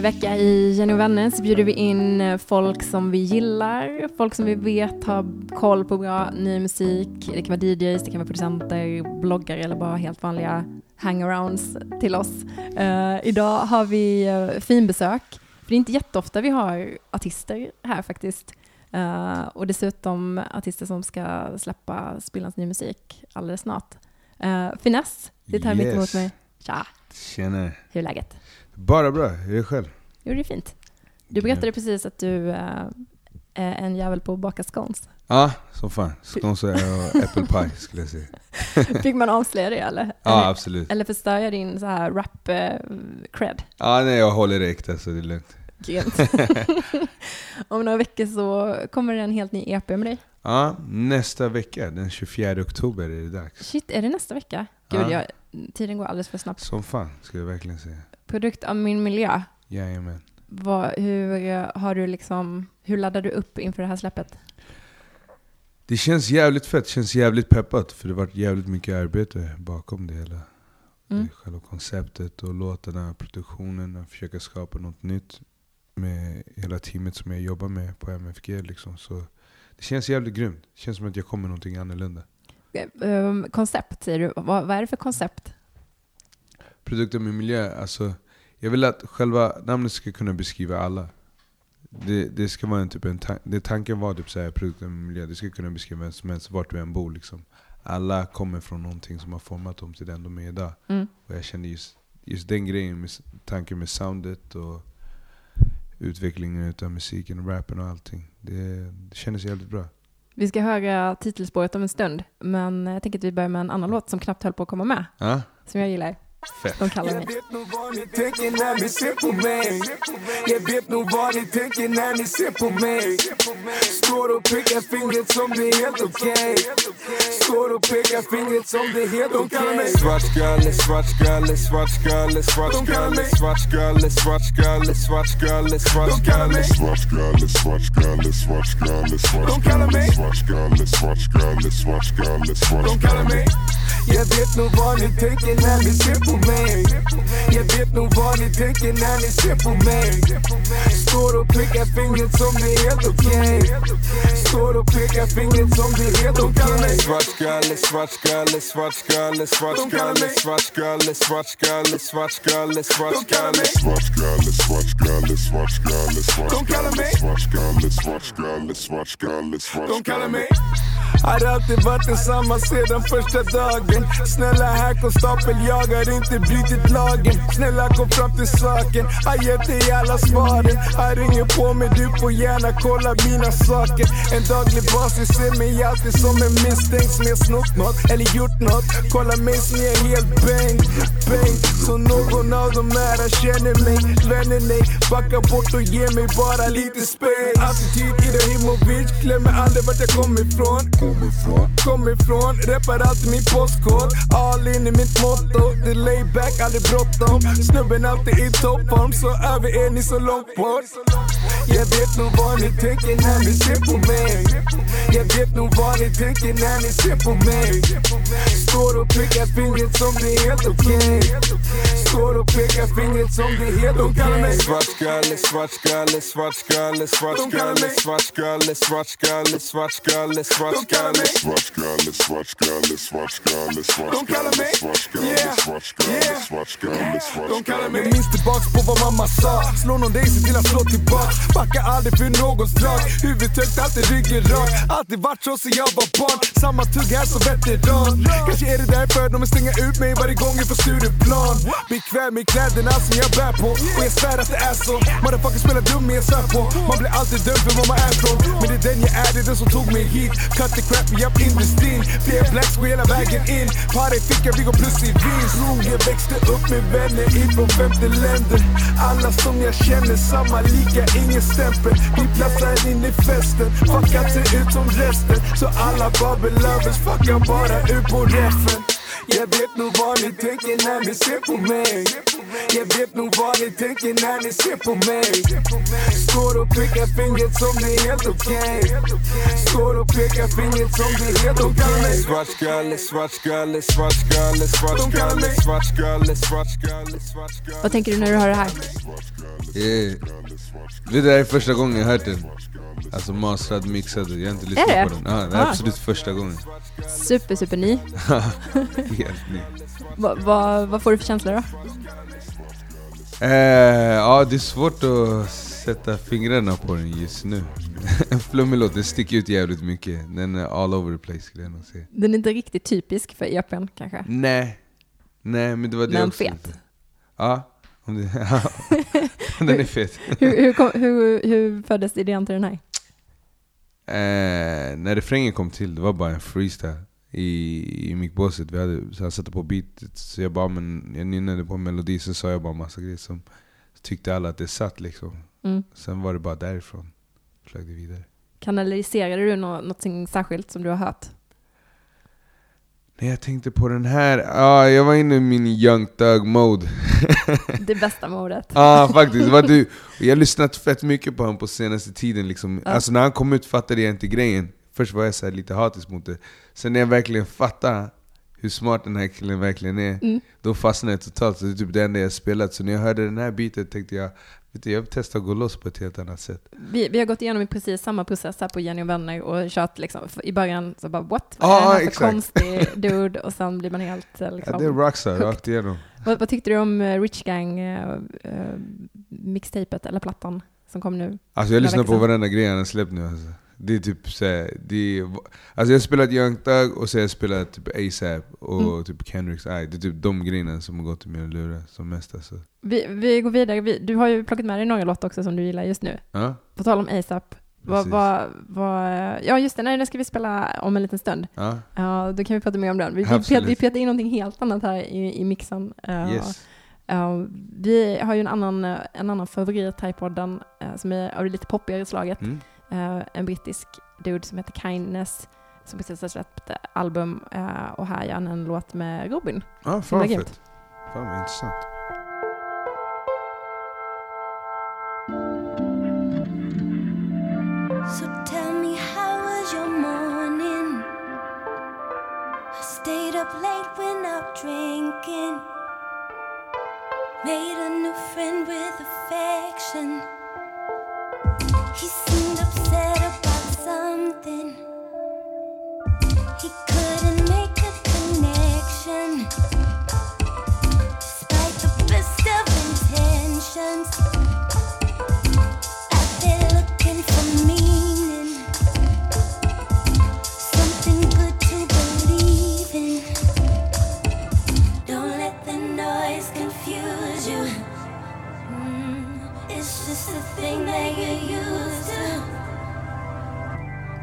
Varje vecka i Jenny och vänner så bjuder vi in eh, folk som vi gillar, folk som vi vet har koll på bra ny musik. Det kan vara DJs, det kan vara producenter, bloggare eller bara helt vanliga hangarounds till oss. Uh, idag har vi uh, finbesök, för det är inte jätteofta vi har artister här faktiskt. Uh, och dessutom artister som ska släppa spillans ny musik alldeles snart. Uh, Finess sitter här yes. mitt emot mig. Tja! Tjena! Hur är läget? Bara bra, hur är det själv? Jo, det är fint. Du berättade ja. precis att du uh, är en jävel på att baka scones. Ja, som fan. Scones och apple pie skulle jag säga. Fick man avslöja det eller? Ja, absolut. Eller förstör jag din så här rap-cred? Ja, nej jag håller det äkta så det är lugnt. Grymt. Om några veckor så kommer det en helt ny EP med dig. Ja, nästa vecka, den 24 oktober är det dags. Shit, är det nästa vecka? Gud, ja. jag, tiden går alldeles för snabbt. Som fan, skulle jag verkligen säga. Produkt av min miljö. Jajamän. Vad, hur, har du liksom, hur laddar du upp inför det här släppet? Det känns jävligt fett, det känns jävligt peppat. För det har varit jävligt mycket arbete bakom det hela. Mm. Det själva konceptet och låtarna, produktionen, att försöka skapa något nytt med hela teamet som jag jobbar med på MFG. Liksom. Så det känns jävligt grymt. Det känns som att jag kommer någonting annorlunda. Um, koncept säger du. Vad, vad, är det för koncept? Produkter med miljö. Alltså, jag vill att själva namnet ska kunna beskriva alla. Det, det ska vara en, typ en ta det tanken var typ såhär, produkter med miljö. Det ska kunna beskriva vem som helst, vart du än bor. Liksom. Alla kommer från någonting som har format dem till den de är idag. Mm. Och jag känner just, just den grejen, med, tanken med soundet och utvecklingen utav musiken, rappen och allting. Det, det kändes jävligt bra. Vi ska höra titelspåret om en stund, men jag tänker att vi börjar med en annan låt som knappt höll på att komma med. Ja? Som jag gillar. Fett. De kallar mig. Jag vet nog vad ni tänker när ni ser på mig. Jag vet nog vad ni tänker när ni ser på mig. Står och pekar fingret som det är helt okej. Står och pekar fingret som det är helt okej. Svartskalle, svartskalle, svartskalle, svartskalle, svartskalle, svartskalle, svartskalle, svartskalle. Svartskalle, svartskalle, svartskalle, svartskalle, svartskalle, svartskalle, svartskalle, svartskalle. Jag vet nog vad ni tänker när ni ser på mig. Jag vet nog vad ni tänker när ni ser på mig. Står och pekar fingret som det är helt okej. Står och pekar fingret som det är helt okej. Svartskalle, svartskalle, svartskalle, svartskalle, svartskalle, svartskalle, svartskalle, svartskalle. Svartskalle, svartskalle, svartskalle, svartskalle, svartskalle, svartskalle, svartskalle, svartskalle. De kallar mig har alltid varit densamma sedan första dagen. Snälla här konstapel, jag har inte brutit lagen. Snälla kom fram till saken, har gett dig alla svaren. Har ringer på mig, du får gärna kolla mina saker. En daglig basis ser mig alltid som en misstänkt som jag snott nåt eller gjort nåt Kolla mig som jag är helt bäng, bäng. Så någon av de nära känner mig, vänner nej Backa bort och ge mig bara lite space Attityd Ibrahimovic, glömmer aldrig vart jag kommer ifrån. Kommer ifrån, reppar alltid min postkod. All in i mitt motto, det är layback, aldrig bråttom. Snubben alltid i toppform, så över är ni så långt bort. Jag vet nog vad ni tänker när ni ser på mig. Jag vet nog vad ni tänker när ni ser på mig. Står och pekar fingret som det är helt okej. Står och pekar fingret som det är helt okej. Svartskalle, svartskalle, svartskalle, svartskalle, svartskalle, svartskalle, svartskalle, svartskalle svartskalle Svartskalle, svartskalle, svartskalle, svartskalle, svartskalle, svartskalle, svartskalle, svartskalle De kallar mig. Minst tillbaks på vad mamma sa. Slå någon dig, se till att slå tillbaks. Backa aldrig för någons drag Huvudet högt, alltid ryggen rak. Alltid varit så sen jag var barn. Samma tugg här som veteran. Kanske är det därför de vill stänga ut mig varje gång jag får Stureplan. Bekväm i kläderna som jag bär på. Och jag svär att det är så. Motherfuckers spelar dum men jag svär på. Man blir alltid dömd för var man är från. Men det är den jag är, det är den som tog mig hit. Cut the crap, japp industrin Fler blacks går hela vägen in. Par i fickan, vi går plus i vinst Jag växte upp med vänner ifrån femte länder Alla som jag känner, samma lika, ingen stämpel. Vi platsar in i festen, fuckat ser ut som resten. Så alla bubble lovers fuckar bara ut på refen jag vet nog vad ni tänker när ni ser på mig. Jag vet nog vad ni tänker när ni ser på mig. Står och pekar fingret som det är helt okej. Står och pekar fingret som det är helt okej. Svartskalle, svartskalle, svartskalle, svartskalle, svartskalle, svartskalle, svartskalle Vad tänker du när du hör det här? Eh, det här är första gången jag hört den. Alltså mastrad, mixad, jag har inte lyssnat det? på den. Ja, det är Ah. absolut första gången. Super, super ny. Helt ny. Va, va, vad får du för känslor då? Eh, ja, det är svårt att sätta fingrarna på den just nu. En flummig låt, den sticker ut jävligt mycket. Den är all over the place skulle jag nog säga. Den är inte riktigt typisk för EPn kanske. Nej, nej men det var det Men också. fet. Ja, om det, om den är fet. Hur, hur, kom, hur, hur föddes idén till den här? Eh, när refrängen kom till, det var bara en freestyle i, i mickbåset. Vi hade, så jag satte på beatet, så jag bara, men jag nynnade på melodi, så sa jag bara massa grejer som tyckte alla att det satt liksom. Mm. Sen var det bara därifrån, flög det vidare. Kanaliserade du nå, något särskilt som du har hört? När jag tänkte på den här, ja jag var inne i min young thug mode. Det bästa modet. Ja faktiskt, det var du. Jag har lyssnat fett mycket på honom på senaste tiden liksom. Ja. Alltså när han kom ut fattade jag inte grejen. Först var jag så lite hatisk mot det. Sen när jag verkligen fattade hur smart den här killen verkligen är, Mm. då fastnade jag totalt. Så det är typ det enda jag spelat. Så när jag hörde den här biten tänkte jag, jag vill testa att gå loss på ett helt annat sätt. Vi, vi har gått igenom precis samma process här på Jenny och vänner och kört liksom, i början så bara what? Vad Ja, är det här för konstig dude? Och sen blir man helt eh, liksom. Ja, det är rockstar rakt igenom. vad, vad tyckte du om eh, Rich Gang uh, mixtapet eller plattan som kom nu? Alltså jag lyssnar på varenda grej han har släppt nu alltså. Det är typ såhär, det är, alltså jag spelat Young Thug och så har jag spelat typ ASAP och Mm. typ Kendricks Eye. Det är typ de grejerna som har gått i mina lurar som mest alltså. Vi, vi går vidare. Vi, du har ju plockat med dig några låtar också som du gillar just nu. Ja, På tal om ASAP. Precis. vad, vad, ja just det, nej, den ska vi spela om en liten stund. ja, Ja, då kan vi prata mer om den. Vi, vi, Absolut. pet, vi petar in någonting helt annat här i, i mixen. Eh, yes. eh, vi har ju en annan, en annan favorit här i podden eh, som är av det lite poppigare slaget. Mm. Eh, en brittisk dude som heter Kindness som precis har släppt album eh, och här gör han en låt med Robin. Ja, Himla fan fett. Fan vad intressant. So tell me, how was your morning? I stayed up late when out drinking. Made a new friend with affection. You. It's just the thing that you used to.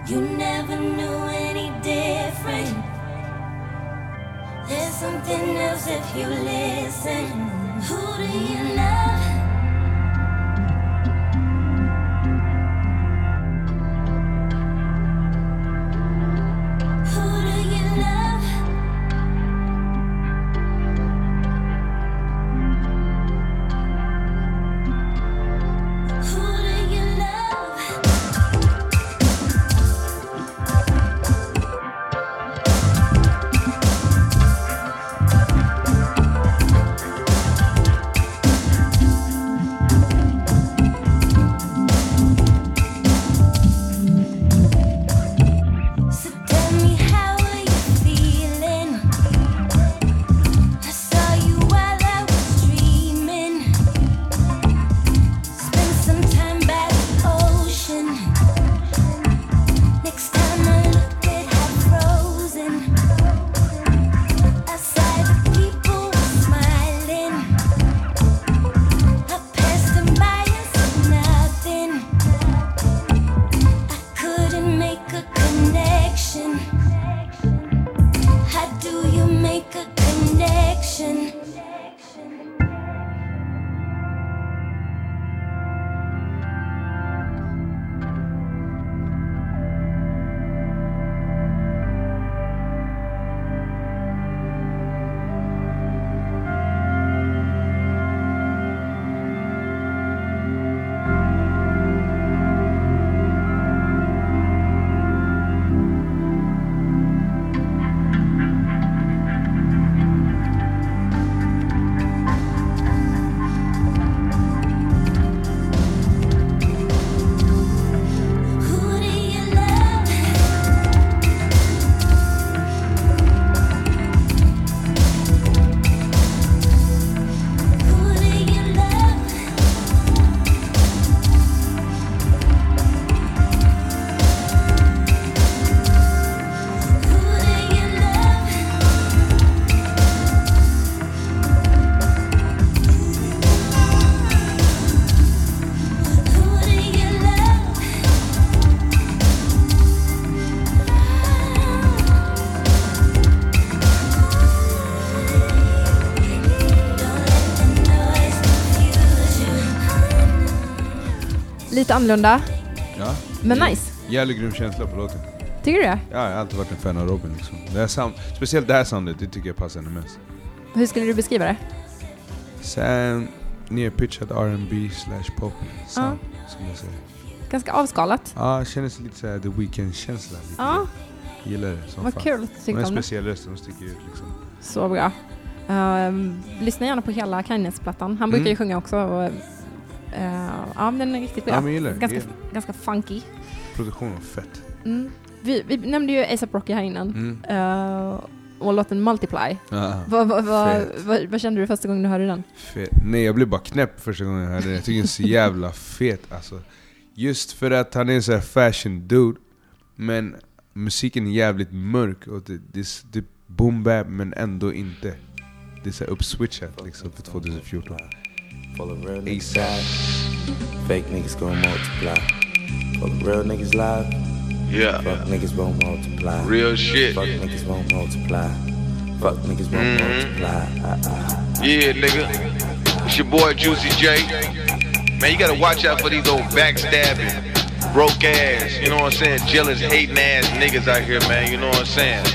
You never knew any different. There's something else if you listen. Who do you love? Lite annorlunda, Ja. men nice. Jävligt grym känsla på låten. Tycker du det? Ja, jag har alltid varit en fan av Robin liksom. Det här sound, speciellt det här soundet, det tycker jag passar henne mest. Hur skulle du beskriva det? Sen nearpitchat R&B slash pop sound, skulle jag säga. Ganska avskalat. Ja, kändes lite såhär The Weeknd-känsla. Ja, Gillar det som vad fan. kul att du Hon tyckte om det. speciell röst, hon sticker ut liksom. Så bra. Ehm, lyssna gärna på hela Kindness-plattan. Han brukar ju Mm. sjunga också. Och, ja, men den är riktigt bra. Ja, gillar ganska, Gillar ganska funky. Produktionen var fett. Mm. Vi, vi nämnde ju ASAP Rocky här innan. Mm. Eh, och låten Multiply. Ja, Vad, vad, vad, vad, kände du första gången du hörde den? fet. Nej jag blev bara knäpp första gången jag hörde den. Jag tycker den är så jävla fet alltså. Just för att han är en sån här fashion dude. Men musiken är jävligt mörk och det, det, det boom bap men ändå inte. Det är så här uppswitchat liksom för 2014. Full of real niggas ASAP. Fake niggas gon' multiply. Full of real niggas live. Yeah, Fuck niggas won't multiply. real shit. Fuck niggas won't multiply. Fuck niggas won't Mhm. multiply. Uh-uh. Yeah, nigga. It's your boy Juicy J. Man, you gotta watch out for these old backstabbing, broke ass, you know what I'm saying? Jealous, hating ass niggas out here, man. You know what I'm saying?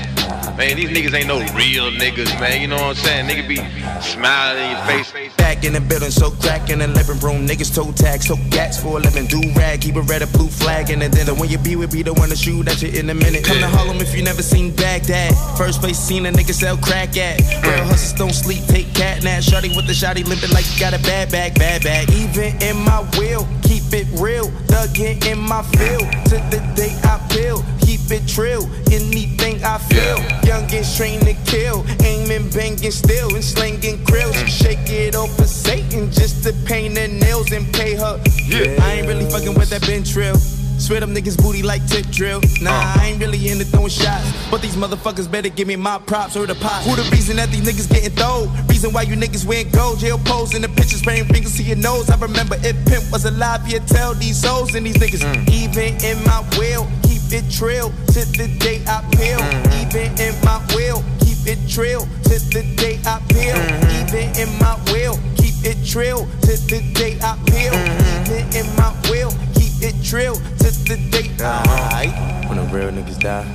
Man, these niggas ain't no real niggas, man. You know what I'm saying? Nigga be smiling in your face. Back in the building, so crack in the living room. Niggas toe tags, so gats for a living. Do rag, keep a red or blue flag in the dinner. When you be with, be the one to shoot at you in a minute. Come to Harlem if you never seen Baghdad. First place seen a nigga sell crack at. Real hustlers don't sleep, take cat nap. Shorty with the shotty limping like you got a bad bag, bad bag. Even in my will, keep it real. Thuggin' in my field, to the day I build. Keep it trill, anything I feel. Youngins trained to kill, aiming, banging still, and slinging krills. Shake it off for Satan just to paint her nails and pay her. Yeah. I ain't really fucking with that Ben Trill. Swear them niggas booty like tip drill. Nah, uh. I ain't really into throwing shots. But these motherfuckers better give me my props or the pot. Who the reason that these niggas getting thrown? Reason why you niggas wearing gold. Jail pose in the pictures, spraying fingers to your nose. I remember if Pimp was alive, you'd tell these souls and these niggas. Mm. Even in my will, it trill to the day I peel. Even in my will, keep it trill to the day I peel. Even in my will, keep it trill to the day I peel. Even in my will, keep it trill to the day I. Uh-huh. When the real niggas die,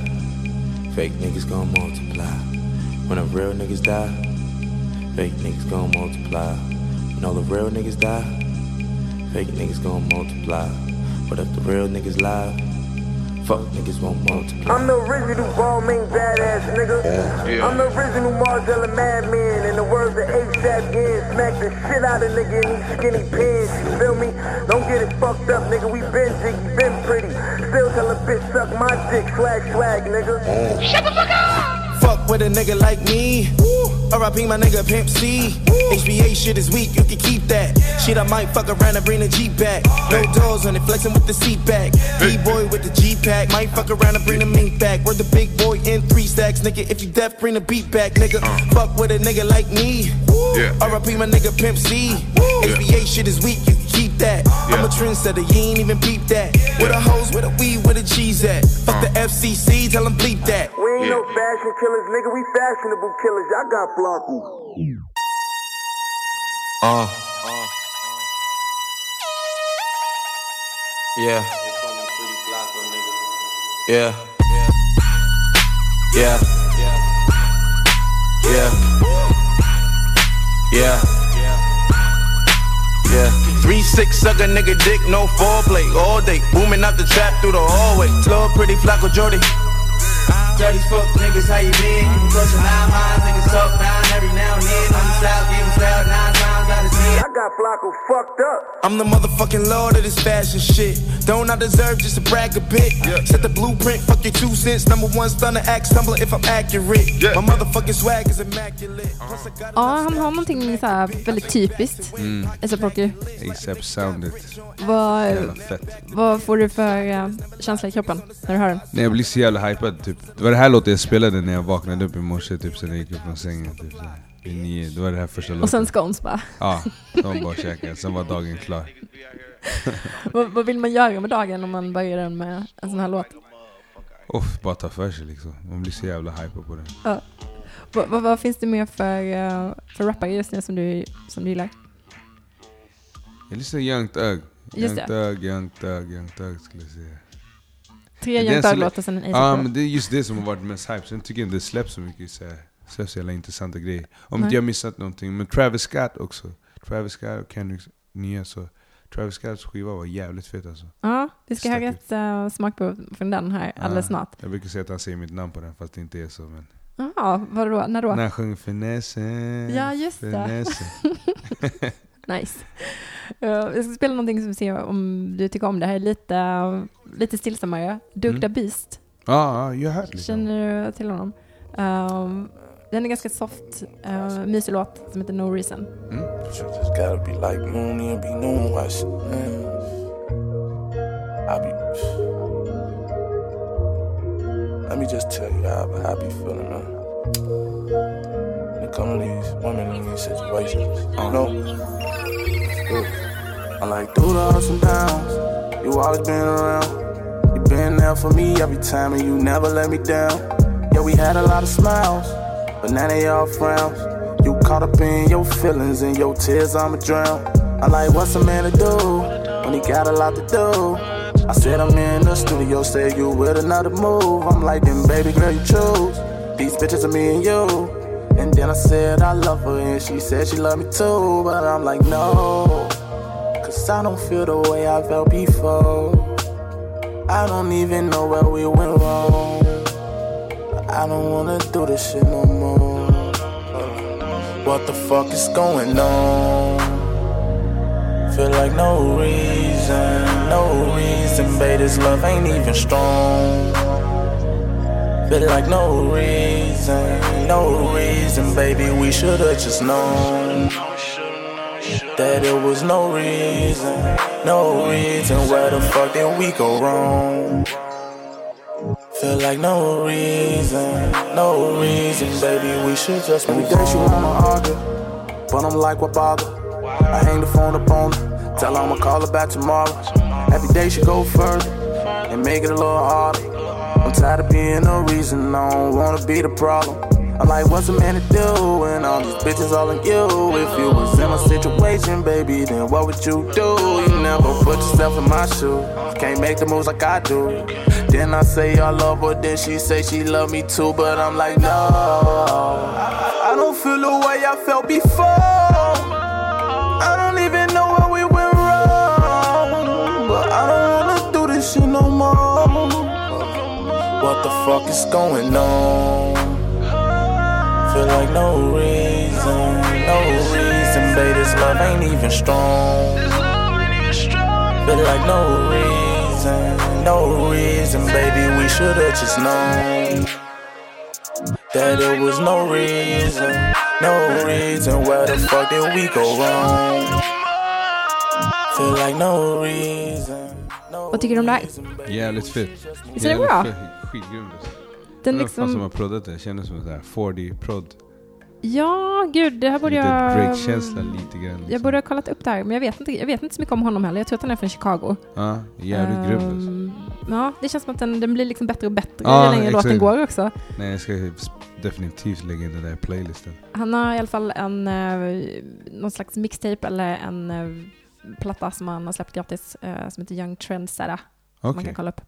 fake niggas gon' multiply. When the real niggas die, fake niggas gon' multiply. When all the real niggas die, fake niggas gon' multiply. But if the real niggas live, fuck niggas won't multiply. I'm the original ball main badass nigga. Yeah. I'm the original Marcella madman. In the words of ASAP Yen, smack the shit out of nigga in these skinny pants. You feel me? Don't get it fucked up, nigga. We been jiggy, been pretty. Still tell a bitch suck my dick, swag swag, nigga. Shut the Fuck with a nigga like me. RIP my nigga Pimp C. HBA shit is weak, you can keep that. Shit, I might fuck around and bring the Jeep back. No doors on it, flexing with the seat back. B-boy with the G-pack. Might fuck around and bring the mink back. We're the big boy in three stacks, nigga. If you deaf, bring the beat back, nigga. Uh. Fuck with a nigga like me. Yeah. RIP my nigga Pimp C. HBA shit is weak, you can keep that. I'm a trendsetter, you ain't even peep that. With a hose, with a weed, with a cheese at. Fuck uh. the FCC, tell them bleep that. Ain't no fashion killers, nigga. We fashionable killers. Y'all got Flocko. Uh. Yeah. Yeah. Yeah. Yeah. Yeah. Yeah. Three six suck a nigga dick, no foreplay all day. Booming out the trap through the hallway. Slow pretty Flacco Jordy. Dirty fuck niggas, how you been? You been close nine miles, niggas talk down every now and then. On the south, getting swelled nine times out of ten. Y'all got Flocko fucked up. I'm the motherfucking lord of this fashion shit. Don't I deserve just to brag a bit? Set the blueprint, fuck your two cents. Number one stunner, act stumbler if I'm accurate. Yeah. My motherfucking swag is immaculate. Got Ja, han har någonting så här väldigt typiskt. Mm. ASAP Rocky. ASAP soundet, Vad, vad får du för eh, känsla i kroppen när du hör den? Nej jag blir så jävla hypad typ. Det var det här låten jag spelade när jag vaknade upp i morse typ sen jag gick upp från sängen typ så nio, det var det här första låten. Och sen scones bara. Ja, de bara käkade, sen var dagen klar. vad, vad vill man göra med dagen om man börjar den med en sån här låt? Uff, bara ta för sig liksom. Man blir så jävla hypad på den. Vad, vad, vad finns det mer för, eh, för rappare just nu som du, som du gillar? Jag lyssnar Young Thug. Young. Thug, Young Thug, Young Thug skulle jag säga. Tre Young Thug-låtar sen en Ja men det är just det som har varit mest hype. Sen tycker jag inte det släpps så mycket så här, släpps så jävla intressanta grejer. Om inte jag missat någonting. Men Travis Scott också. Travis Scott och Kendricks nya så. Travis Scotts skiva var jävligt fet alltså. Ja, vi ska ha Stack rätt uh, smakprov från den här alldeles Ja, snart. Jag brukar säga att han säger mitt namn på den fast det inte är så. Men Jaha, vadå? När då? när han sjöng finessen. Ja, just det. finessen. Nice. Uh, jag ska spela någonting som ser om du tycker om det här. är Lite, uh, lite stillsammare. Doug Mm. Beast. Ja, ja, jag har hört lite. det. Känner du till honom? Um, den är ganska soft, uh, mysig låt som heter No Reason. Mm. I be. Let me just tell you how, I be feeling, man. When it come to these women in these situations, you know. I like through the ups and downs. You always been around. You been there for me every time, and you never let me down. Yeah, we had a lot of smiles, but now they all frowns. You caught up in your feelings and your tears, I'ma drown. I'm like, what's a man to do when he got a lot to do? I said I'm in the studio, say you with another move. I'm like, then baby girl, you choose. These bitches are me and you. And then I said I love her, and she said she love me too. But I'm like, no, cause I don't feel the way I felt before. I don't even know where we went wrong. I don't wanna do this shit no more. Uh, what the fuck is going on? Feel like no reason, no reason, babe. This love ain't even strong. Feel like no reason, no reason, baby. We should've just known that it was no reason, no reason. Where the fuck did we go wrong? Feel like no reason, no reason, baby. We should just move Every day she wanna argue, but I'm like, what bother? I hang the phone up on her, tell her I'ma call her back tomorrow. Every day she go further and make it a little harder. I'm tired of being no reason, I don't wanna be the problem. I'm like, what's a man to do when all these bitches all in you? If you was in my situation, baby, then what would you do? You never put yourself in my shoes. Can't make the moves like I do. Then I say I love her, then she say she love me too, but I'm like, no. I, I don't feel the way I felt before. I don't even know where we went wrong, but I don't wanna do this shit no more. What the fuck is going on? Feel like no reason, no reason, babe. This love ain't even strong. Feel like no reason, no reason, baby. We should've just known that it was no reason, no reason. Where the fuck did we go wrong? Feel like no reason. no Vad tycker du om det här? reason, baby. Jävligt fett. Visst är det Jävligt bra? fet, Skitgrym alltså. Den Vem fan som liksom, har proddat det? Kändes som en sån här 4D-prod. Ja, gud, det här borde Lite jag... Drake-känsla lite grann. Liksom. Jag borde ha kollat upp det här, men jag vet, inte, jag vet inte så mycket om honom heller. Jag tror att han är från Chicago. Ja, jävligt grym alltså. Ehm, Ja, det känns som att den, den blir liksom bättre och bättre Ja, ju längre exakt. låten går också. Nej, jag ska definitivt lägga in den där playlisten. Han har i alla fall en, eh, någon slags mixtape eller en eh, platta som han har släppt gratis eh, som heter Young Trendsetter. Som Okej. man kan kolla upp.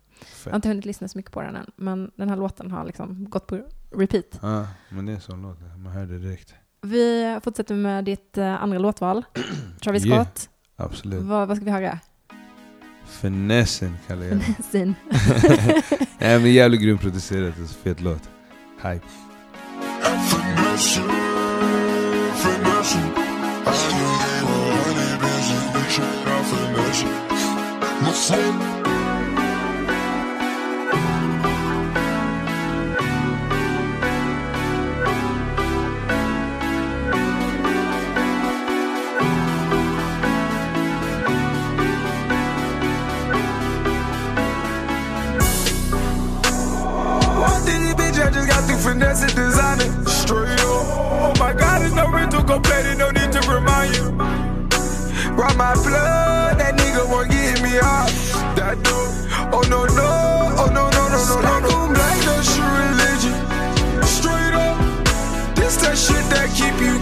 Jag har inte hunnit lyssna så mycket på den än, men den här låten har liksom gått på repeat. Ja, men det är så låt. Man hör det direkt. Vi fortsätter med ditt eh, andra låtval. Travis Yeah. Scott. Absolut. Vad, vad ska vi höra? Finessen kallar jag. Sin. Nej men jävligt grymt producerat. Alltså, fet låt. Hype. Finesse it, design it straight up. Oh my god, it's no rental complaining, no need to remind you. Ride my blood, that nigga won't get me out. That dope. Oh no, no, oh no, no, no, no, no, no. Black, that's your religion. Straight up. This that shit that keep you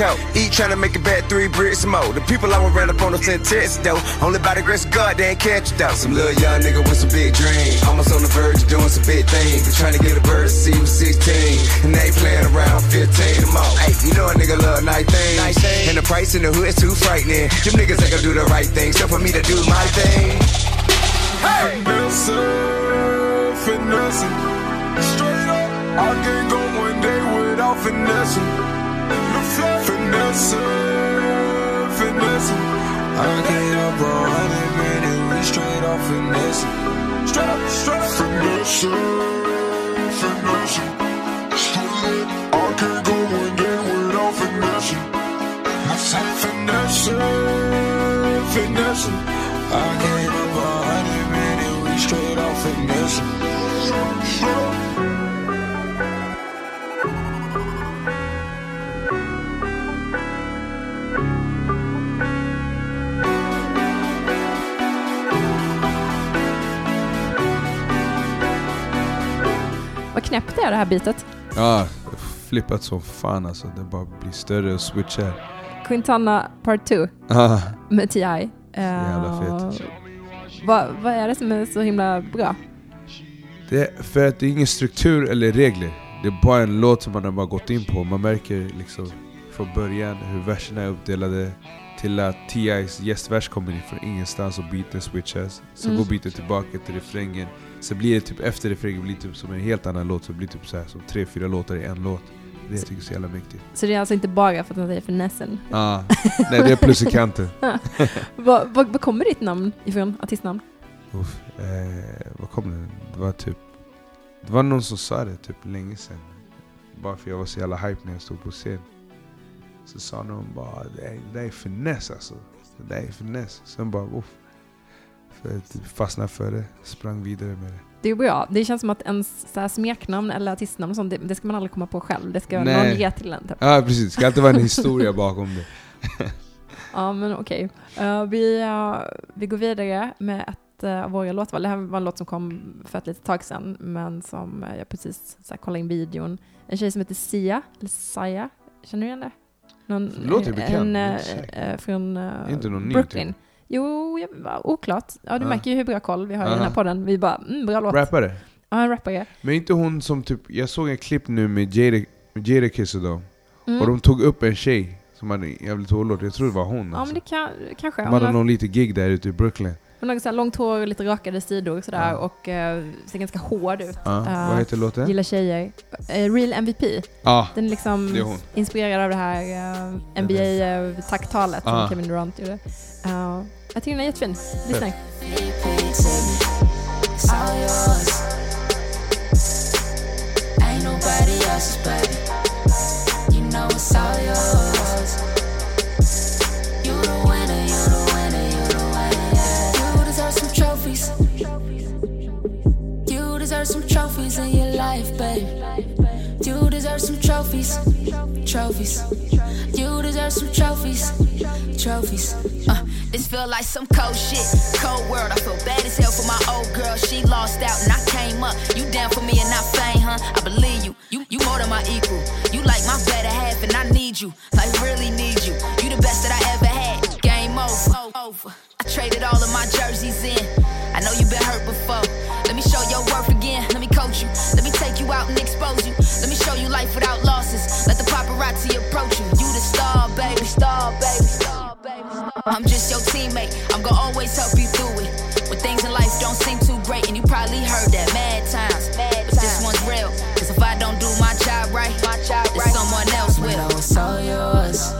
in Mexico. Each trying to make it back three bricks more. The people I would run up on us in Texas though. Only by the grace of God, they ain't catch it though. Some little young nigga with some big dreams. Almost on the verge of doing some big things. They trying to get a bird to see was 16. And they ain't playing around 15 them all. Hey, you know a nigga love nice things. Nice things. And the price in the hood is too frightening. Them niggas ain't gonna do the right thing. So for me to do my thing. Hey! Finessing, finessing. Straight up, I can't go one day without finessing. Finessing, finessing. I can't help a hundred minutes, we straight off finessing. Straight up, straight up. Finessing, finessing. Straight up, I can't day without finessing. Finessing, finessing. I can't help a hundred minutes, we straight off finessing. Knäppt är det här bitet. Ja, flippat som fan alltså. Det bara blir större och switchar. Quintana Part 2 Ah, med T.I. jävla Eh, fett. Vad, vad är det som är så himla bra? Det för att det är ingen struktur eller regler. Det är bara en låt som man har bara gått in på. Man märker liksom från början hur verserna är uppdelade till att T.I.s gästvers kommer in från ingenstans och beaten switchas. Så Mm. går beaten tillbaka till refrängen. Så blir det typ efter refrängen blir typ som en helt annan låt. Så det blir typ så här, som tre, fyra låtar i en låt. Det jag tycker jag är så jävla mäktigt. Så det är alltså inte bara för att han säger finessen. Ah, nej det är plus i kanten. vad, vad, vad kommer ditt namn ifrån? Artistnamn? Uff, eh, vad kom det? Det var typ... Det var någon som sa det typ länge sedan. Bara för jag var så jävla hype när jag stod på scen. Så sa någon bara det, är, det är finess alltså. Det är finess. Sen bara uff. Fastnade för det, sprang vidare med det. Det är bra. Det känns som att ens så smeknamn eller artistnamn och sånt, det, det ska man aldrig komma på själv. Det ska Nej. någon ge till en. Typ. Ja precis, det ska alltid vara en historia bakom det. Ja, men okej. Eh, vi, eh, vi går vidare med ett uh, av våra låtval. Det här var en låt som kom för ett litet tag sedan, men som eh, jag precis så här, kollade in videon. En tjej som heter Sia, eller Sia, känner du igen det? Någon, Låter bekant, En, eh, från eh, Inte någon ny, Brooklyn. typ. Jo, jag, oklart. Ja, du Ja. märker ju hur bra koll vi har i den här podden. Vi bara, mm, bra låt. Rappare. Ja, en rappare. Men inte hon som typ, jag såg en klipp nu med Jada, med Jada Kiss och dem. Mm. Och de tog upp en tjej som hade en jävligt hård Jag tror det var hon. Ja, alltså. men det kan, kanske. De hade någon lite gig där ute i Brooklyn. Hon har så här långt hår, lite rakade sidor sådär Ja. och eh, ser ganska hård ut. Ja, Eh, vad heter låten? Gillar tjejer. Eh, Real MVP. Ja, Den är liksom det är hon. inspirerad av det här uh, NBA-tacktalet som Ah. Kevin Durant gjorde. Eh, jag tycker den är jättefin. Lyssna. It's life, babe. You deserve some trophies, trophies. You deserve some trophies, trophies. Uh, this feel like some cold shit. Cold world, I feel bad as hell for my old girl. She lost out and I came up. You down for me and I faint, huh? I believe you. You you more than my equal. You like my better half and I need you. Like really need you. You the best that I ever had. Game over. I traded all of my jerseys in. I'm just your teammate. I'm gonna always help you through it. When things in life don't seem too great, and you probably heard that mad times. Mad but times. this one's real. Cause if I don't do my job right, my job right, someone else will. When I was all yours.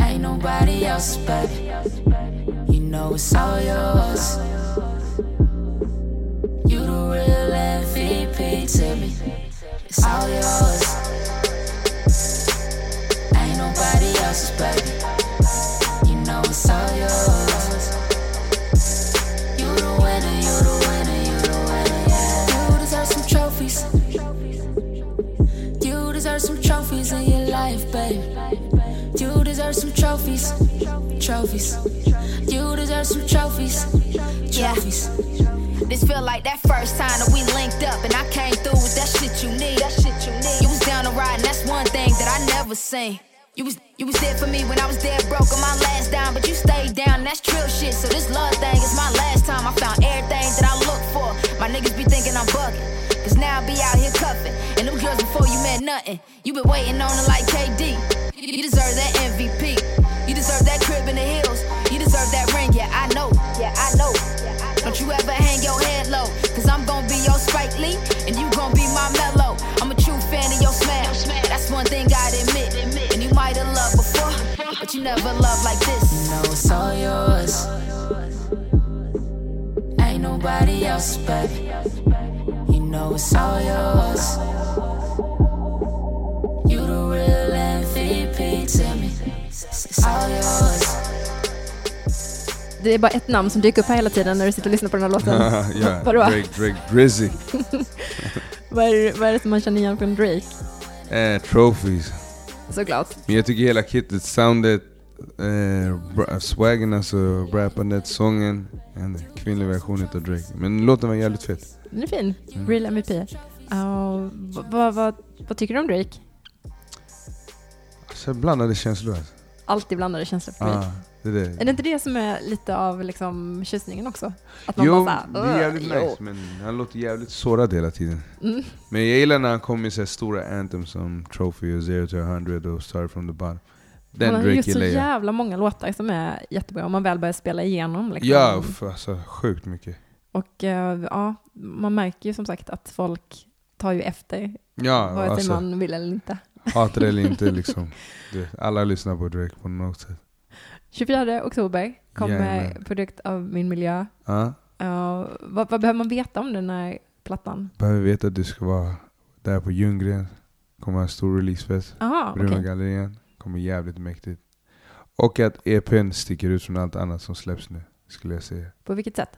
Ain't nobody else, but You know it's all yours. You the real MVP to me. It's all yours. Trophies, trophies. You deserve some trophies, trophies. This feel like that first time that we linked up and I came through with that shit you need. That shit you need. You was down to ride and that's one thing that I never seen. You was you was there for me when I was dead broke on my last dime, but you stayed down. and That's trill shit. So this love thing is my last time. I found everything that I look for. My niggas be thinking I'm bugging. Cause now I be out here cuffing. And them girls before you meant nothing. You been waiting on it like KD. You you deserve that MVP. You never loved like this. You know it's all yours. Ain't nobody else's, baby. You know it's all yours. You the real MVP to me. It's all yours. Det är bara ett namn som dyker upp här hela tiden när du sitter och lyssnar på den här låten. ja, Vadå? Drake, Drake, Drizzy. vad, är, vad är det som man känner igen från Drake? Eh, trophies. Såklart. Men jag tycker hela kittet, soundet, eh, swaggen alltså, rappandet, sången. En kvinnlig version av Drake. Men låten var jävligt fet. Den är fin. Mm. Real MVP. Uh, vad, vad, vad tycker du om Drake? Så blandade känslor. Alltså. Alltid blandade känslor för Drake. Ah, det är det. Är det inte det som är lite av liksom tjusningen också? Att man Jo, bara det såhär, är jävligt "Ugh, jo." nice men han låter jävligt sårad hela tiden. Mm. Men jag gillar när han kommer med så stora anthems som Trophy och Zero to 100 och Start from the bottom. Den Han har gjort så jag. jävla många låtar som är jättebra om man väl börjar spela igenom. Liksom. Ja, f- alltså sjukt mycket. Och eh, ja, man märker ju som sagt att folk tar ju efter, Ja, vare sig alltså, man vill eller inte. hatar eller inte liksom. Alla lyssnar på Drake på något sätt. 24 oktober kommer Jajamän. produkt av Min Miljö. Ja, Ja, vad, vad behöver man veta om den här plattan? behöver veta att du ska vara där på Ljunggren. Kommer ha en stor releasefest. Aha, Bruna okej. Gallerian. Kommer jävligt mäktigt. Och att EPn sticker ut från allt annat som släpps nu, skulle jag säga. På vilket sätt?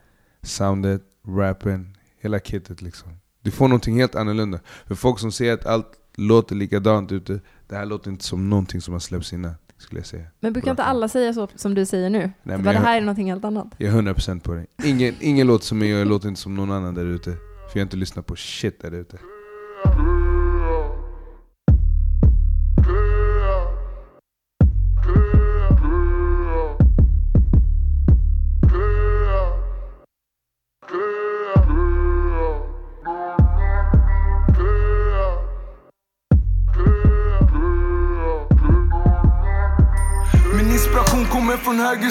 soundet, rappen, hela kittet liksom. Du får någonting helt annorlunda. För folk som säger att allt låter likadant ute, det här låter inte som någonting som har släppts innan, skulle jag säga. Men brukar inte alla säga så som du säger nu? men För det jag- här är någonting helt annat. Jag är 100% på det. Ingen, ingen låt som jag gör låter inte som någon annan där ute. För jag har inte lyssnat på shit där ute.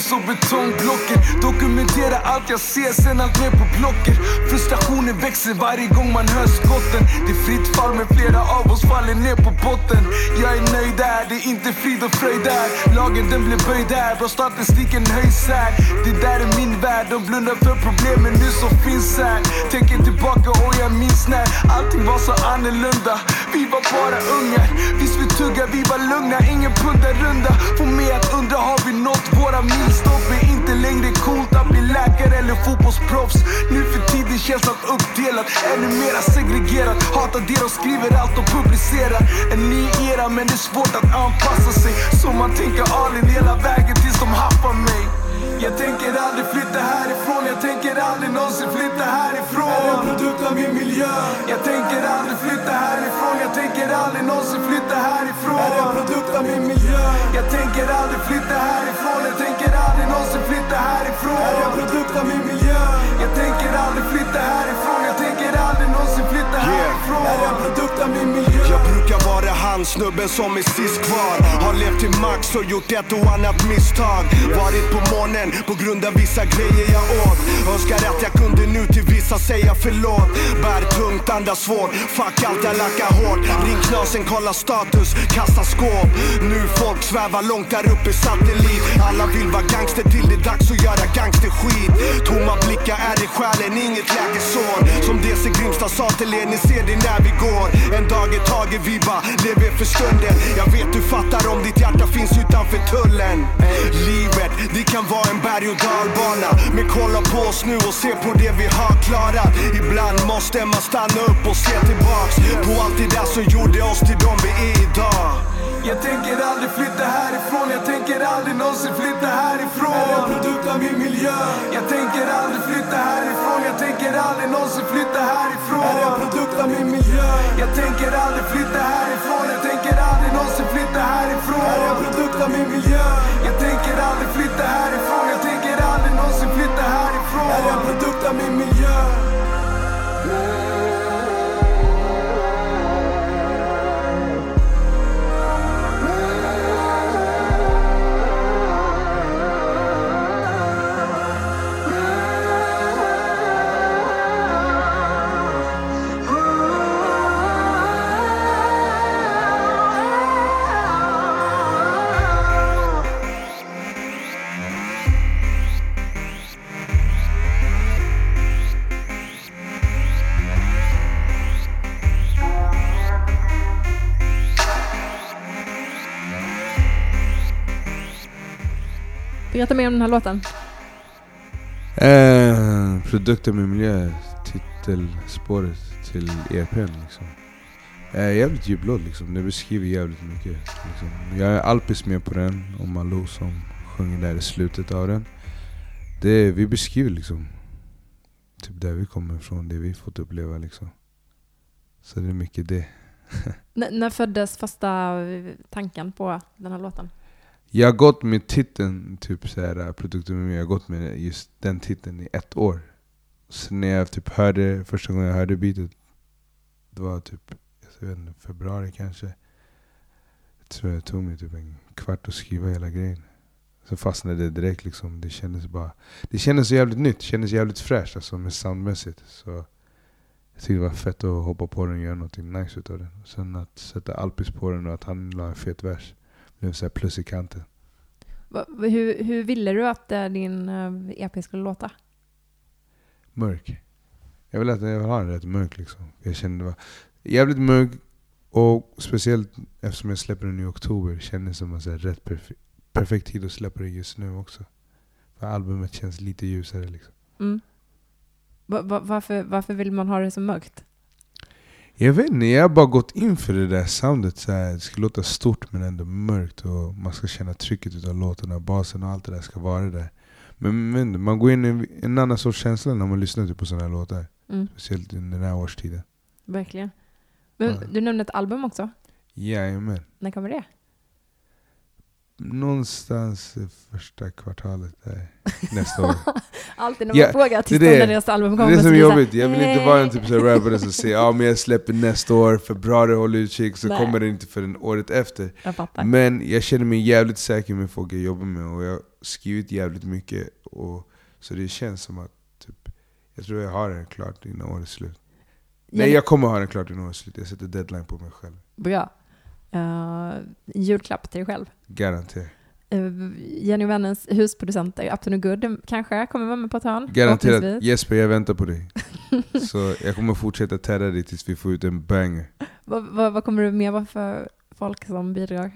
Från och betongblocken Dokumentera allt jag ser, sen allt ner på blocket. Frustrationen växer varje gång man hör skotten. Det är fritt fall men flera av oss faller ner på botten. Jag är nöjd där, det är inte frid och fröjd där. Lagen den blev böjd här, bra statistiken höjs här. Det där är min värld, de blundar för problemen nu som finns här. Tänker tillbaka och jag minns när allting var så annorlunda. Vi var bara ungar, visst vi tuggar, vi var lugna, ingen pundarrunda. Får mig att undra, har vi nått våra Stopp Är inte längre coolt att bli läkare eller fotbollsproffs. Nu för tiden känns allt uppdelat, ännu mera segregerat. Hatar det de skriver, allt de publicerar. En ny era men det är svårt att anpassa sig. Så man tänker Alin hela vägen tills de haffar mig jag tänker aldrig flytta härifrån, jag tänker aldrig någonsin flytta härifrån. Är en produkt av min miljö? Jag tänker aldrig flytta härifrån, jag tänker aldrig någonsin flytta härifrån. Är en produkt av min miljö? Jag tänker aldrig flytta härifrån, jag tänker aldrig någonsin flytta härifrån. Är en produkt av min miljö? Jag tänker aldrig flytta härifrån, jag tänker aldrig någonsin flytta härifrån. Är en produkt av min miljö han snubben som är sist kvar Har levt till max och gjort ett och annat misstag. Varit på månen på grund av vissa grejer jag åt. Önskar att jag kunde nu till vissa säga förlåt. Bär tungt, andas svårt, fuck allt jag lackar hårt. Ring knasen, kolla status, kasta skåp. Nu folk svävar långt där uppe satellit. Alla vill vara gangster till det är dags att göra gangsterskit. Tomma blickar är i själen, inget lägesår Som DC Grimstad sa till er, ni ser det när vi går. En dag i taget, vi bara lever för stunden. Jag vet du fattar om ditt hjärta finns utanför tullen. Livet, det kan vara en berg och dalbana. Men kolla på oss nu och se på det vi har klarat. Ibland måste man stanna upp och se tillbaks. På allt det där som gjorde oss till de vi är idag. Jag tänker aldrig flytta härifrån. Jag tänker aldrig någonsin flytta härifrån. Är en produkt av min miljö? Jag tänker aldrig flytta härifrån. Jag tänker aldrig någonsin flytta härifrån. Är en produkt av min miljö? Jag tänker aldrig flytta härifrån. Jag tänker aldrig någonsin flytta härifrån. Är en produkt av min miljö? Berätta mer om den här låten. Eh, produkter med miljö, titelspåret till EPn liksom. Eh, jävligt djup låt liksom, det beskriver jävligt mycket. Liksom. Jag är Alpis med på den, och Malou som sjunger där i slutet av den. Det, vi beskriver liksom typ där vi kommer ifrån, det vi fått uppleva liksom. Så det är mycket det. När föddes första tanken på den här låten? Jag har gått med titeln, typ såhär, produkter med mig, jag har gått med just den titeln i ett år. Så när jag typ hörde, första gången jag hörde beatet, det var typ jag vet inte, februari kanske. Jag tror det tog mig typ en kvart att skriva hela grejen. Så fastnade det direkt liksom, det kändes bara Det kändes så jävligt nytt, det kändes jävligt fräscht alltså med soundmässigt. Så jag tyckte det var fett att hoppa på den och göra någonting nice utav den. Sen att sätta Alpis på den och att han la en fet vers. Blev så plus i kanten. Va- Hur, hur ville du att eh, din eh, EP skulle låta? mörk. Jag vill att jag vill ha den rätt mörk liksom. Jag kände det var jävligt mörk och speciellt eftersom jag släpper den i oktober kändes det som en rätt perfe- perfekt tid att släppa den just nu också. För albumet känns lite ljusare liksom. Mm. Va, va, varför, varför vill man ha det så mörkt? Jag vet inte, jag har bara gått in för det där soundet. Så här, det ska låta stort men ändå mörkt och man ska känna trycket utav låtarna, basen och allt det där ska vara där. Men, men man går in i en, en annan sorts känsla när man lyssnar typ på sådana här låtar. Mm. Speciellt under den här årstiden. Verkligen. Men Ja. du nämnde ett album också. Jajamän. När kommer det? Någonstans första kvartalet där, nästa år. Alltid när man frågar artister det är när deras album kommer Det är det som är det jobbigt, jag vill inte vara en typ här rappare som säger ja men jag släpper nästa år, februari håll utkik, så Nej. kommer det inte förrän året efter. Jag. Men jag känner mig jävligt säker med folk jag jobbar med och jag har skrivit jävligt mycket. Och, så det känns som att typ, jag tror jag har den klart innan årets slut. Nej jag kommer ha den klart innan årets slut, jag sätter deadline på mig själv. Bra. Uh, julklapp till dig själv. Garanterat. Uh, Jenny och Vännens husproducenter, Up to no good, kanske kommer vara med på ett hörn. Garanterat. Jesper jag väntar på dig. så jag kommer fortsätta terra dig tills vi får ut en banger. Vad, vad, vad kommer du mer vara för folk som bidrar?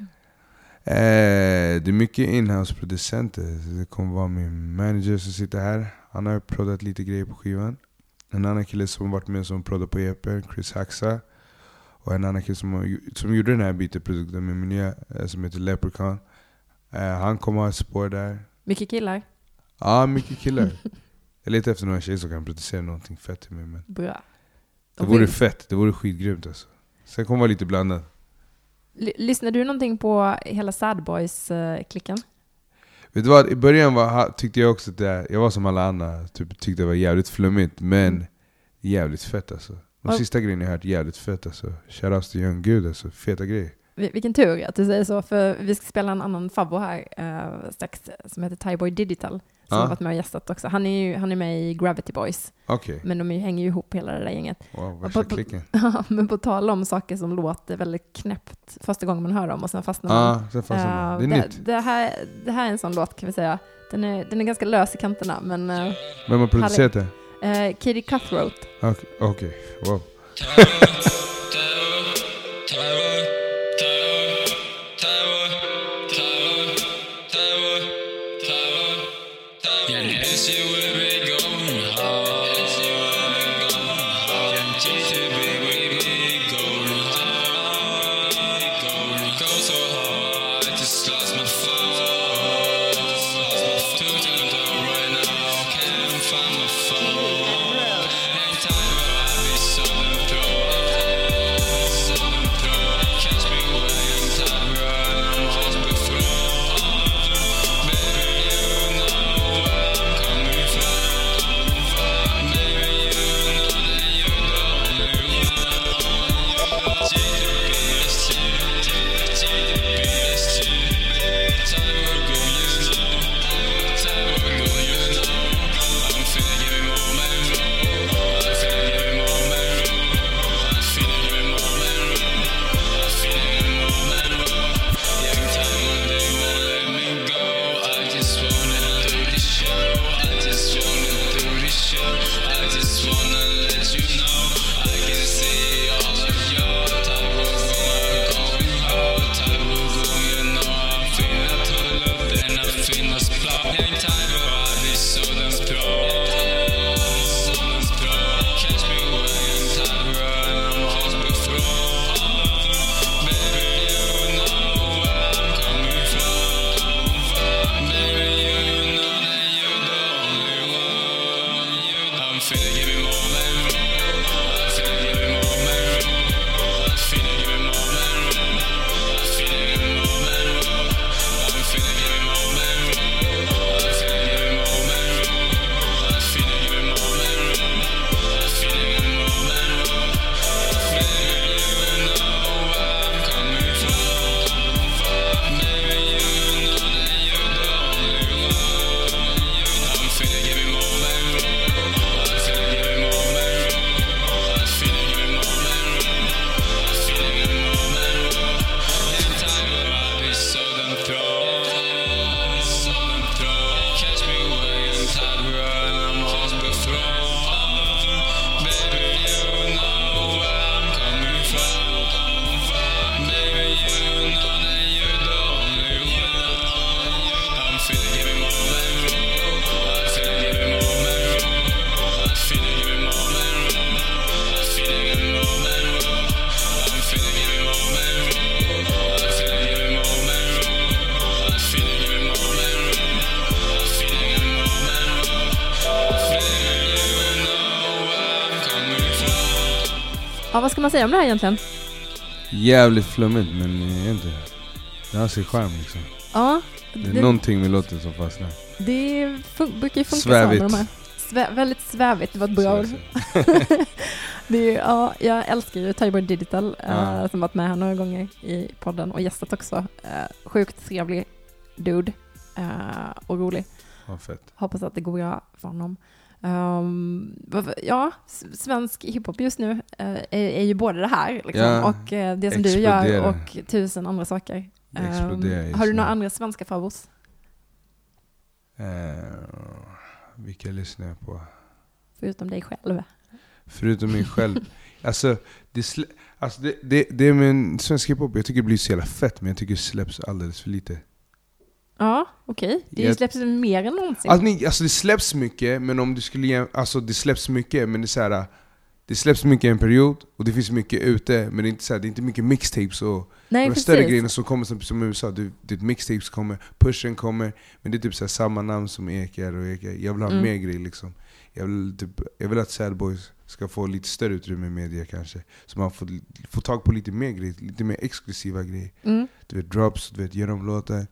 Eh, det är mycket inhouse-producenter. Det kommer vara min manager som sitter här. Han har proddat lite grejer på skivan. En annan kille som varit med som proddar på EPn, Chris Haxa. Och en annan kille som, som gjorde den här biten, produkten med miljö, eh, som heter Leprechaun. Eh, han kommer ha ett spår där. Mycket killar? Ja, mycket killar. Jag letar efter några tjejer som kan producera någonting fett till mig. Men Bra. det vore fett, det vore skitgrymt alltså. Sen kommer vara lite blandat. L- lyssnar du någonting på hela Sad Boys-klicken? Vet du vad, i början var, tyckte jag också att det, jag var som alla andra, typ, tyckte det var jävligt flummigt, men jävligt fett alltså. De Och- sista grejerna jag hört, jävligt fett alltså. Shoutouts till Young Gud alltså, feta grejer. vil- vilken tur att du säger så, för vi ska spela en annan favvo här eh, strax, som heter Tyboy Digital, som Ja. har varit med och gästat också. Han är ju han är med i Gravity Boys, Okej. men de hänger ju ihop hela det där gänget. Wow, värsta på- på- klicken. Men på tal om saker som låter väldigt knäppt första gången man hör dem och sen fastnar man. Ja, sen fastnar man. Eh, Det är det, nytt. Det här, det här är en sån låt kan vi säga. Den är, den är ganska lös i kanterna, men... eh, Vem har producerat det? Eh, Katie Cutthroat. Okej, okej. wow. man säga om det här egentligen? Jävligt flummigt men jag inte. Det har sin charm liksom. Ja, Det är det- någonting med låten som fastnar. Det fun- brukar ju funka Svävigt. så med de här. Svä- väldigt svävigt, det var ett bra ord. Det är, ja, jag älskar ju Tyber Digital eh, Ja. som varit med här några gånger i podden och gästat också. Eh, sjukt trevlig dude eh, och rolig. Vad fett. Hoppas att det går bra för honom. Um, ja, svensk hiphop just nu eh, är, är ju både det här liksom, Ja, och eh, det som du gör och tusen andra saker. Just har du några andra svenska favos? Eh, vilka lyssnar jag på? Förutom dig själv? Förutom mig själv. alltså, det, alltså det, det, det med en svensk hiphop, jag tycker det blir så jävla fett men jag tycker det släpps alldeles för lite. Ja, okej. Det Jag- släpps mer än någonsin. Alltså, ni- alltså det släpps mycket, men om du skulle jäm- Alltså det släpps mycket, men det är så här, Det släpps mycket en period, och det finns mycket ute, men det är inte, så här, det är inte mycket mixtapes och Nej, de större grejerna som kommer som, som i USA. Det, det mixtapes kommer, pushen kommer, men det är typ så här, samma namn som Ekar och Ekar. Jag vill ha Mm. mer grejer liksom. Jag vill, typ, jag vill att Sad Boys ska få lite större utrymme i media kanske. Så man får, får tag på lite mer grejer, lite mer exklusiva grejer. Mm. Du vet drops, du vet genomlåtar.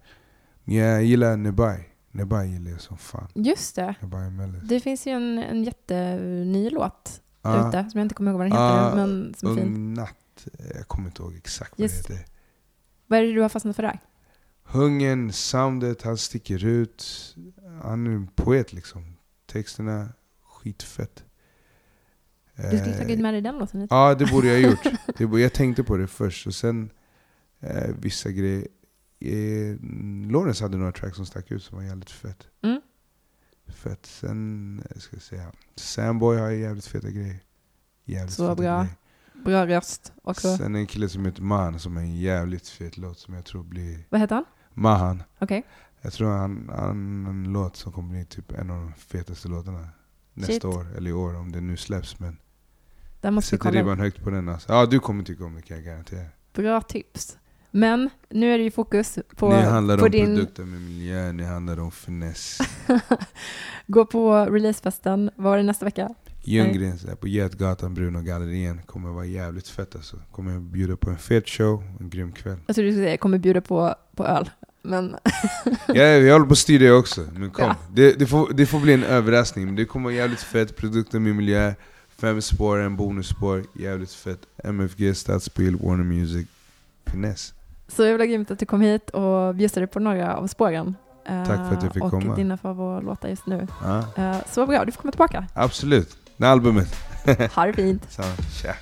Jag gillar Nebai. Nebai gillar jag som fan. Just det. Nebai Mellis. Det finns ju en, en jätteny låt Ja. ute, som jag inte kommer ihåg vad den heter, Ja, men som är fin. Ung natt. Jag kommer inte ihåg exakt vad Just. det heter. Vad är det du har fastnat för där? Hungern, soundet, han sticker ut. Han är en poet liksom. Texterna, skitfett. Du skulle Eh, tagit med dig den låten lite. Ja, det borde jag ha gjort. Det borde, jag tänkte på det först. Och sen eh, vissa grejer. Eh, Lawrence hade några tracks som stack ut som var jävligt fett. Mm. Fett. Sen, eh, ska jag säga, Samboy har jävligt feta grejer. Jävligt Så feta bra. grejer. Bra röst också. Sen en kille som heter Mahan som är en jävligt fet låt som jag tror blir... Vad heter han? Mahan. Okej. Jag tror han han har en låt som kommer bli typ en av de fetaste låtarna nästa Shit. år, eller i år om det nu släpps. Men Den måste vi sätter ribban högt på den alltså. Ja, du kommer tycka om det kan jag garantera. Bra tips. Men nu är det ju fokus på, ni handlar på om din... produkter med miljö, ni handlar om finess. Gå på releasefesten. Var det nästa vecka? Ljunggrens där på Götgatan, Bruno gallerien kommer vara jävligt fett alltså. Kommer bjuda på en fet show, en grym kväll. Jag tror du skulle säga kommer bjuda på, på öl. Men Ja, jag håller på att styra det också, men kom. Ja. Det, det, får, det får bli en överraskning, men det kommer vara jävligt fett. Produkter med miljö, fem spår, en bonusspår, jävligt fett. MFG, Stadsbil, Warner Music, finess. Så jävla grymt att du kom hit och bjussade på några av spåren. Eh, Tack för att jag fick och komma. dina favoritlåtar just nu. Ja. Eh, så bra, du får komma tillbaka. Absolut. Här albumet. Ha det fint. Så, tja.